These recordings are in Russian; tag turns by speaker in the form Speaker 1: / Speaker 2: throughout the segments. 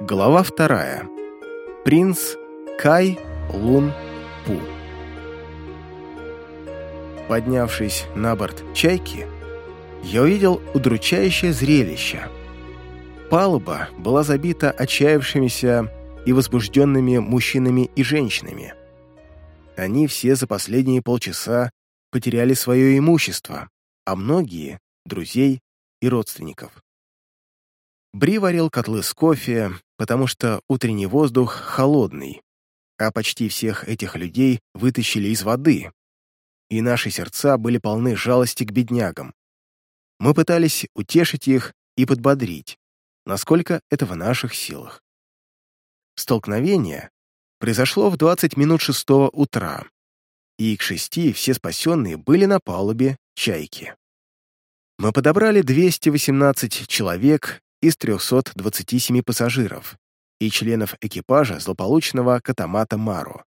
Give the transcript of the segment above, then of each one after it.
Speaker 1: Глава вторая. Принц Кай Лун Пу. Поднявшись на борт «Чайки», я увидел удручающее зрелище. Палуба была забита отчаявшимися и возбужденными мужчинами и женщинами. Они все за последние полчаса потеряли свое имущество, а многие — друзей и родственников. Бри варил котлы с кофе, потому что утренний воздух холодный, а почти всех этих людей вытащили из воды, и наши сердца были полны жалости к беднягам. Мы пытались утешить их и подбодрить, насколько это в наших силах. Столкновение произошло в 20 минут шестого утра, и к шести все спасенные были на палубе «Чайки». Мы подобрали 218 человек из 327 пассажиров и членов экипажа злополучного катамата Мару.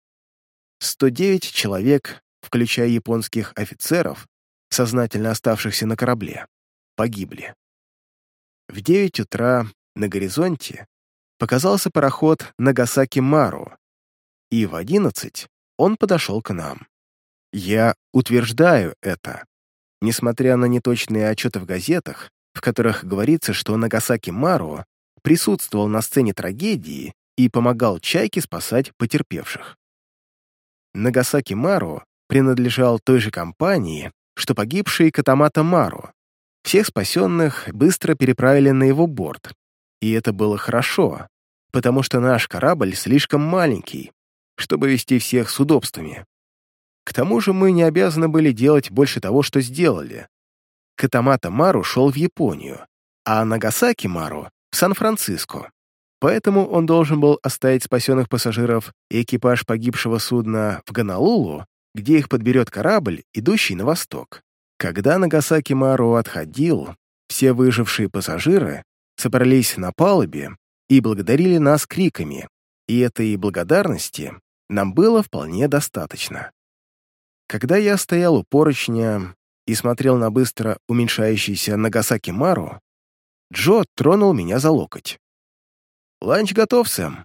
Speaker 1: 109 человек, включая японских офицеров, сознательно оставшихся на корабле, погибли. В 9 утра на горизонте показался пароход Нагасаки Мару, и в 11 он подошел к нам. Я утверждаю это, несмотря на неточные отчеты в газетах, в которых говорится, что Нагасаки Мару присутствовал на сцене трагедии и помогал Чайке спасать потерпевших. Нагасаки Мару принадлежал той же компании, что погибший Катамата Мару. Всех спасенных быстро переправили на его борт, и это было хорошо, потому что наш корабль слишком маленький, чтобы вести всех с удобствами. К тому же мы не обязаны были делать больше того, что сделали, Катамата Мару шел в Японию, а Нагасаки Мару — в Сан-Франциско. Поэтому он должен был оставить спасенных пассажиров и экипаж погибшего судна в Гонолулу, где их подберет корабль, идущий на восток. Когда Нагасаки Мару отходил, все выжившие пассажиры собрались на палубе и благодарили нас криками, и этой благодарности нам было вполне достаточно. Когда я стоял у поручня, и смотрел на быстро уменьшающийся Нагасаки Мару, Джо тронул меня за локоть. «Ланч готов, Сэм».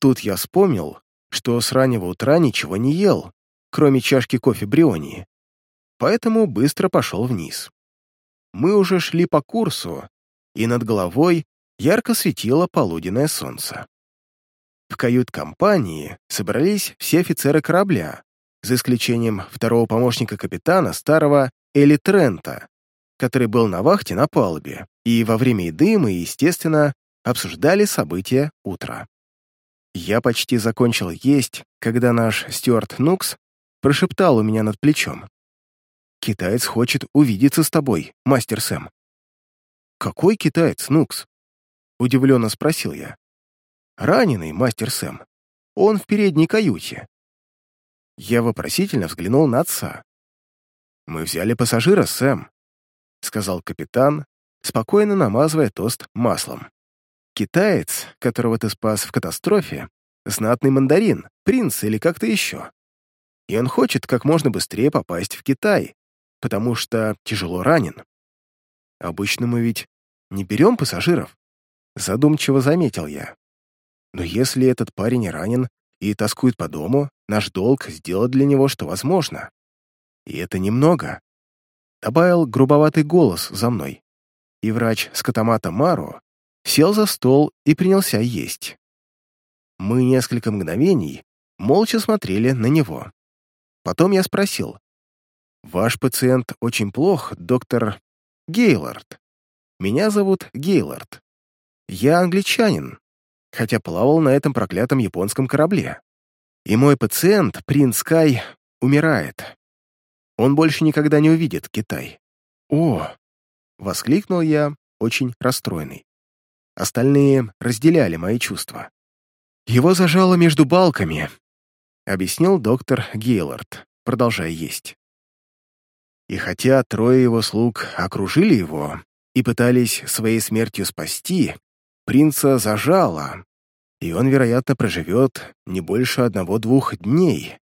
Speaker 1: Тут я вспомнил, что с раннего утра ничего не ел, кроме чашки кофе Бриони, поэтому быстро пошел вниз. Мы уже шли по курсу, и над головой ярко светило полуденное солнце. В кают-компании собрались все офицеры корабля, за исключением второго помощника капитана, старого Эли Трента, который был на вахте на палубе, и во время еды мы, естественно, обсуждали события утра. Я почти закончил есть, когда наш Стюарт Нукс прошептал у меня над плечом. «Китаец хочет увидеться с тобой, мастер Сэм». «Какой китаец, Нукс?» — удивленно спросил я. «Раненый, мастер Сэм. Он в передней каюте. Я вопросительно взглянул на отца. «Мы взяли пассажира, Сэм», — сказал капитан, спокойно намазывая тост маслом. «Китаец, которого ты спас в катастрофе, знатный мандарин, принц или как-то еще. И он хочет как можно быстрее попасть в Китай, потому что тяжело ранен. Обычно мы ведь не берем пассажиров», — задумчиво заметил я. «Но если этот парень ранен и тоскует по дому, наш долг сделать для него, что возможно. И это немного. Добавил грубоватый голос за мной. И врач с катамата Мару сел за стол и принялся есть. Мы несколько мгновений молча смотрели на него. Потом я спросил. «Ваш пациент очень плох, доктор Гейлорд. Меня зовут Гейлорд. Я англичанин, хотя плавал на этом проклятом японском корабле. И мой пациент, принц Кай, умирает. Он больше никогда не увидит Китай. «О!» — воскликнул я, очень расстроенный. Остальные разделяли мои чувства. «Его зажало между балками», — объяснил доктор Гейлорд, продолжая есть. И хотя трое его слуг окружили его и пытались своей смертью спасти, принца зажало, и он, вероятно, проживет не больше одного-двух дней.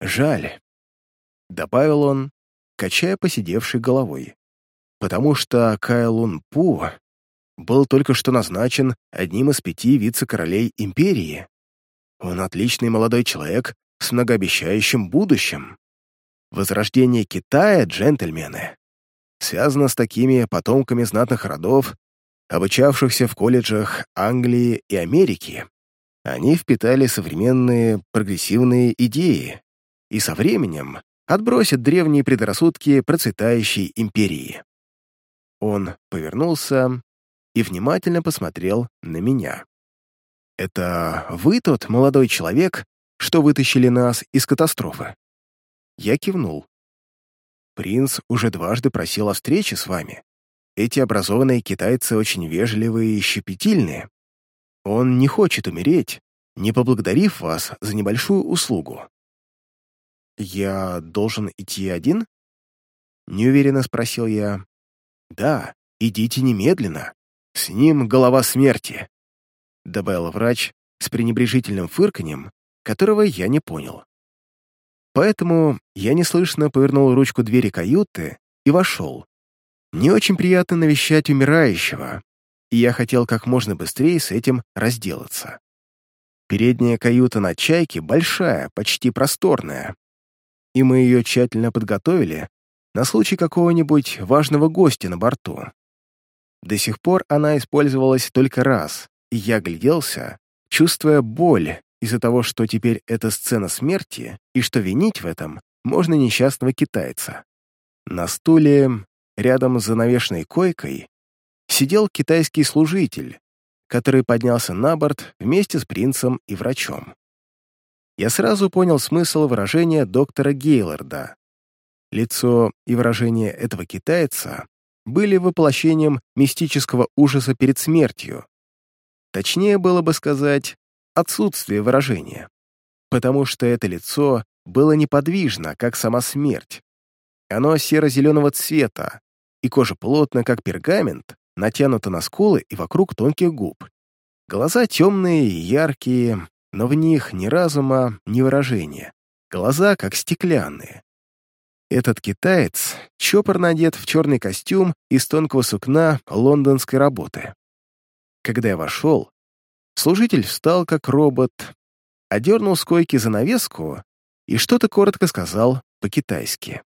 Speaker 1: Жаль, — добавил он, качая посидевшей головой, потому что Кайлун Пу был только что назначен одним из пяти вице-королей империи. Он отличный молодой человек с многообещающим будущим. Возрождение Китая, джентльмены, связано с такими потомками знатных родов, обучавшихся в колледжах Англии и Америки. Они впитали современные прогрессивные идеи и со временем отбросят древние предрассудки процветающей империи. Он повернулся и внимательно посмотрел на меня. «Это вы тот молодой человек, что вытащили нас из катастрофы?» Я кивнул. «Принц уже дважды просил о встрече с вами. Эти образованные китайцы очень вежливые и щепетильные. Он не хочет умереть, не поблагодарив вас за небольшую услугу». «Я должен идти один?» Неуверенно спросил я. «Да, идите немедленно. С ним голова смерти», — добавил врач с пренебрежительным фырканьем, которого я не понял. Поэтому я неслышно повернул ручку двери каюты и вошел. Не очень приятно навещать умирающего, и я хотел как можно быстрее с этим разделаться. Передняя каюта на «Чайке» большая, почти просторная, и мы ее тщательно подготовили на случай какого-нибудь важного гостя на борту. До сих пор она использовалась только раз, и я гляделся, чувствуя боль из-за того, что теперь это сцена смерти, и что винить в этом можно несчастного китайца. На стуле, рядом с занавешенной койкой, сидел китайский служитель, который поднялся на борт вместе с принцем и врачом. Я сразу понял смысл выражения доктора Гейлорда. Лицо и выражение этого китайца были воплощением мистического ужаса перед смертью. Точнее было бы сказать, отсутствие выражения, потому что это лицо было неподвижно, как сама смерть. Оно серо-зеленого цвета, и кожа плотно, как пергамент, натянута на скулы и вокруг тонких губ. Глаза темные и яркие, но в них ни разума, ни выражения. Глаза как стеклянные. Этот китаец чопорно одет в черный костюм из тонкого сукна лондонской работы. Когда я вошел, служитель встал как робот, одернул с койки занавеску и что-то коротко сказал по-китайски.